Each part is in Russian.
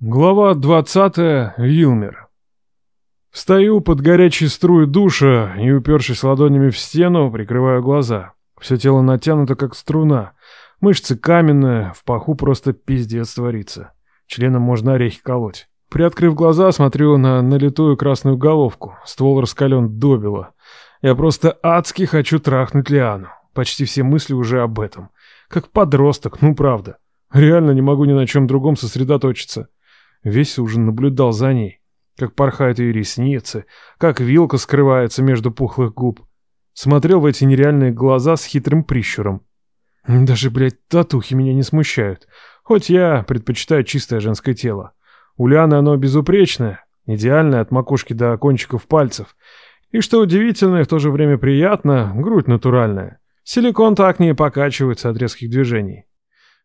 Глава 20. Вилмер. Встаю под горячей струей душа и, упершись ладонями в стену, прикрываю глаза. Все тело натянуто, как струна. Мышцы каменные, в паху просто пиздец творится. Членом можно орехи колоть. Приоткрыв глаза, смотрю на налитую красную головку. Ствол раскален добело. Я просто адски хочу трахнуть Лиану. Почти все мысли уже об этом. Как подросток, ну правда. Реально не могу ни на чем другом сосредоточиться. Весь ужин наблюдал за ней, как порхают ее ресницы, как вилка скрывается между пухлых губ. Смотрел в эти нереальные глаза с хитрым прищуром. Даже, блядь, татухи меня не смущают, хоть я предпочитаю чистое женское тело. У Лианы оно безупречное, идеальное от макушки до кончиков пальцев. И что удивительно и в то же время приятно, грудь натуральная. Силикон так не покачивается от резких движений.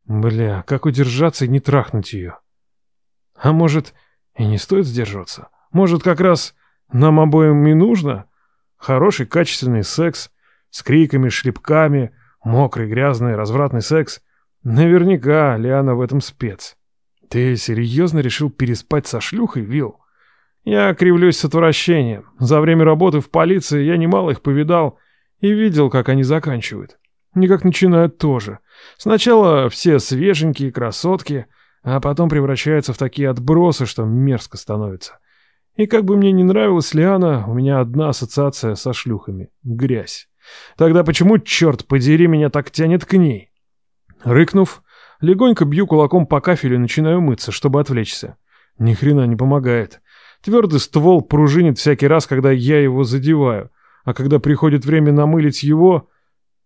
Бля, как удержаться и не трахнуть ее? А может, и не стоит сдерживаться? Может, как раз нам обоим и нужно? Хороший, качественный секс, с криками, шлепками, мокрый, грязный, развратный секс. Наверняка Лиана в этом спец. Ты серьезно решил переспать со шлюхой, Вил? Я кривлюсь с отвращением. За время работы в полиции я немало их повидал и видел, как они заканчивают. И как начинают тоже. Сначала все свеженькие красотки — а потом превращаются в такие отбросы, что мерзко становится. И как бы мне не нравилась Лиана, у меня одна ассоциация со шлюхами — грязь. Тогда почему, черт подери, меня так тянет к ней? Рыкнув, легонько бью кулаком по кафелю и начинаю мыться, чтобы отвлечься. Ни хрена не помогает. Твердый ствол пружинит всякий раз, когда я его задеваю, а когда приходит время намылить его...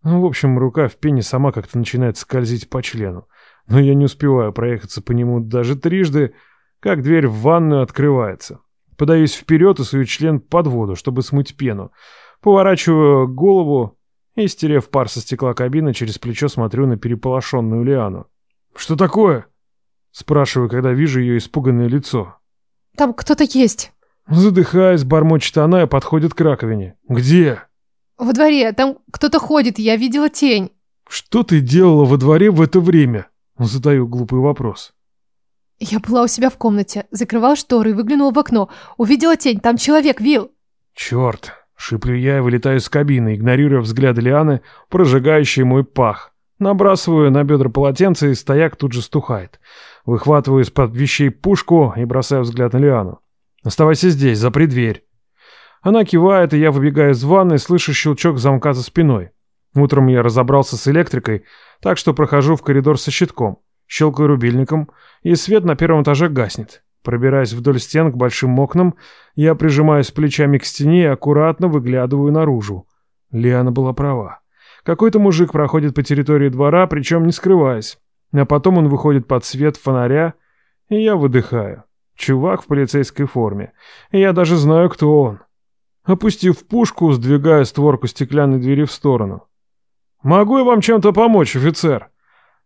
Ну, в общем, рука в пене сама как-то начинает скользить по члену но я не успеваю проехаться по нему даже трижды, как дверь в ванную открывается. Подаюсь вперед и сую член под воду, чтобы смыть пену. Поворачиваю голову и, стерев пар со стекла кабины, через плечо смотрю на переполошенную Лиану. «Что такое?» Спрашиваю, когда вижу ее испуганное лицо. «Там кто-то есть». Задыхаясь, бормочет она и подходит к раковине. «Где?» «Во дворе. Там кто-то ходит. Я видела тень». «Что ты делала во дворе в это время?» Задаю глупый вопрос. Я была у себя в комнате, закрывала шторы и выглянула в окно. Увидела тень, там человек, Вил. Черт, шиплю я и вылетаю из кабины, игнорируя взгляд Лианы, прожигающий мой пах. Набрасываю на бедра полотенце, и стояк тут же стухает. Выхватываю из-под вещей пушку и бросаю взгляд на Лиану. «Оставайся здесь, запри дверь». Она кивает, и я выбегаю из ванной, слышу щелчок замка за спиной. Утром я разобрался с электрикой, так что прохожу в коридор со щитком, щелкаю рубильником, и свет на первом этаже гаснет. Пробираясь вдоль стен к большим окнам, я прижимаюсь плечами к стене и аккуратно выглядываю наружу. Лиана была права. Какой-то мужик проходит по территории двора, причем не скрываясь. А потом он выходит под свет фонаря, и я выдыхаю. Чувак в полицейской форме. Я даже знаю, кто он. Опустив пушку, сдвигаю створку стеклянной двери в сторону. «Могу я вам чем-то помочь, офицер?»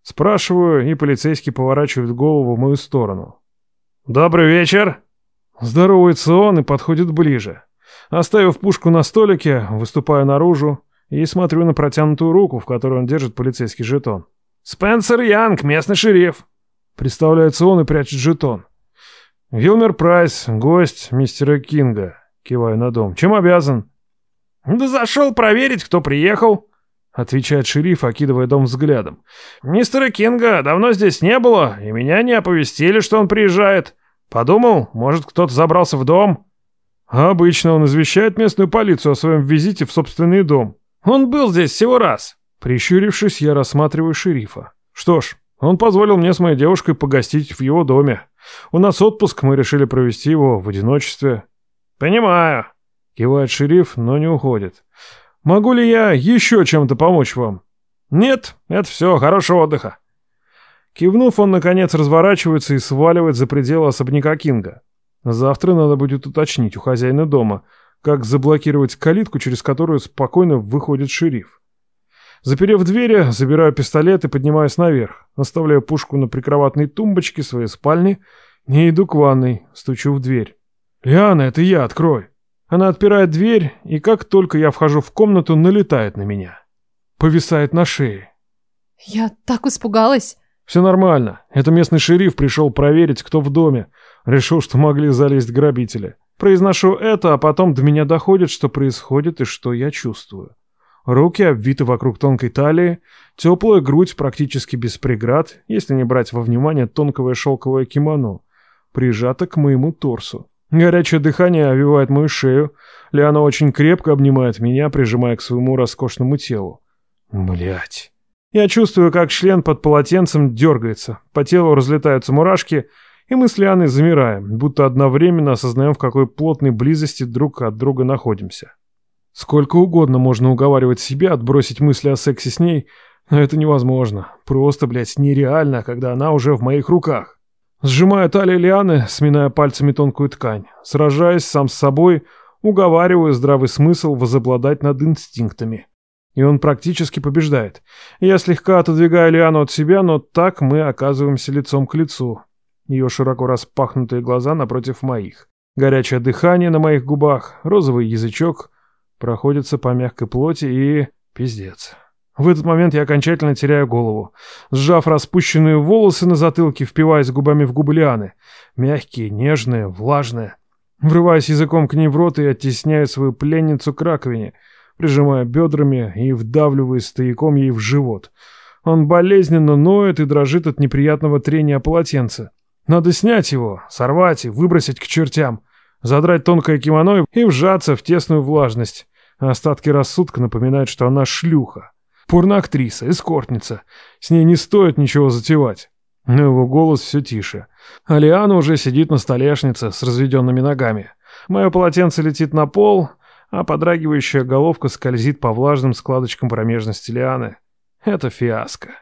Спрашиваю, и полицейский поворачивает голову в мою сторону. «Добрый вечер!» Здоровается он и подходит ближе. Оставив пушку на столике, выступаю наружу и смотрю на протянутую руку, в которой он держит полицейский жетон. «Спенсер Янг, местный шериф!» Представляется он и прячет жетон. «Вилмер Прайс, гость мистера Кинга», — киваю на дом. «Чем обязан?» «Да зашел проверить, кто приехал», — отвечает шериф, окидывая дом взглядом. «Мистера Кинга давно здесь не было, и меня не оповестили, что он приезжает. Подумал, может, кто-то забрался в дом?» «Обычно он извещает местную полицию о своем визите в собственный дом. Он был здесь всего раз». Прищурившись, я рассматриваю шерифа. «Что ж, он позволил мне с моей девушкой погостить в его доме. У нас отпуск, мы решили провести его в одиночестве». «Понимаю», — кивает шериф, но не уходит. Могу ли я еще чем-то помочь вам? Нет, это все, хорошего отдыха. Кивнув, он, наконец, разворачивается и сваливает за пределы особняка Кинга. Завтра надо будет уточнить у хозяина дома, как заблокировать калитку, через которую спокойно выходит шериф. Заперев двери, забираю пистолет и поднимаюсь наверх. Оставляю пушку на прикроватной тумбочке своей спальни и иду к ванной, стучу в дверь. «Лиана, это я, открой!» Она отпирает дверь, и как только я вхожу в комнату, налетает на меня. Повисает на шее. Я так испугалась. Все нормально. Это местный шериф пришел проверить, кто в доме. Решил, что могли залезть грабители. Произношу это, а потом до меня доходит, что происходит и что я чувствую. Руки обвиты вокруг тонкой талии, теплая грудь практически без преград, если не брать во внимание тонкое шелковое кимоно, прижата к моему торсу. Горячее дыхание овивает мою шею. Лиана очень крепко обнимает меня, прижимая к своему роскошному телу. Блять. Я чувствую, как член под полотенцем дергается, по телу разлетаются мурашки, и мы с Лианой замираем, будто одновременно осознаем, в какой плотной близости друг от друга находимся. Сколько угодно можно уговаривать себя отбросить мысли о сексе с ней, но это невозможно. Просто, блядь, нереально, когда она уже в моих руках. Сжимаю талию Лианы, сминая пальцами тонкую ткань. Сражаясь сам с собой, уговариваю здравый смысл возобладать над инстинктами. И он практически побеждает. Я слегка отодвигаю Лиану от себя, но так мы оказываемся лицом к лицу. Ее широко распахнутые глаза напротив моих. Горячее дыхание на моих губах, розовый язычок проходится по мягкой плоти и... Пиздец. В этот момент я окончательно теряю голову. Сжав распущенные волосы на затылке, впиваясь губами в губы Лианы. Мягкие, нежные, влажные. Врываясь языком к ней в рот и оттесняю свою пленницу к раковине, прижимая бедрами и вдавливая стояком ей в живот. Он болезненно ноет и дрожит от неприятного трения полотенца. Надо снять его, сорвать и выбросить к чертям, задрать тонкое кимоно и вжаться в тесную влажность. Остатки рассудка напоминают, что она шлюха. Порноактриса, эскортница. С ней не стоит ничего затевать. Но его голос все тише. Алиана уже сидит на столешнице с разведенными ногами. Мое полотенце летит на пол, а подрагивающая головка скользит по влажным складочкам промежности Лианы. Это фиаско.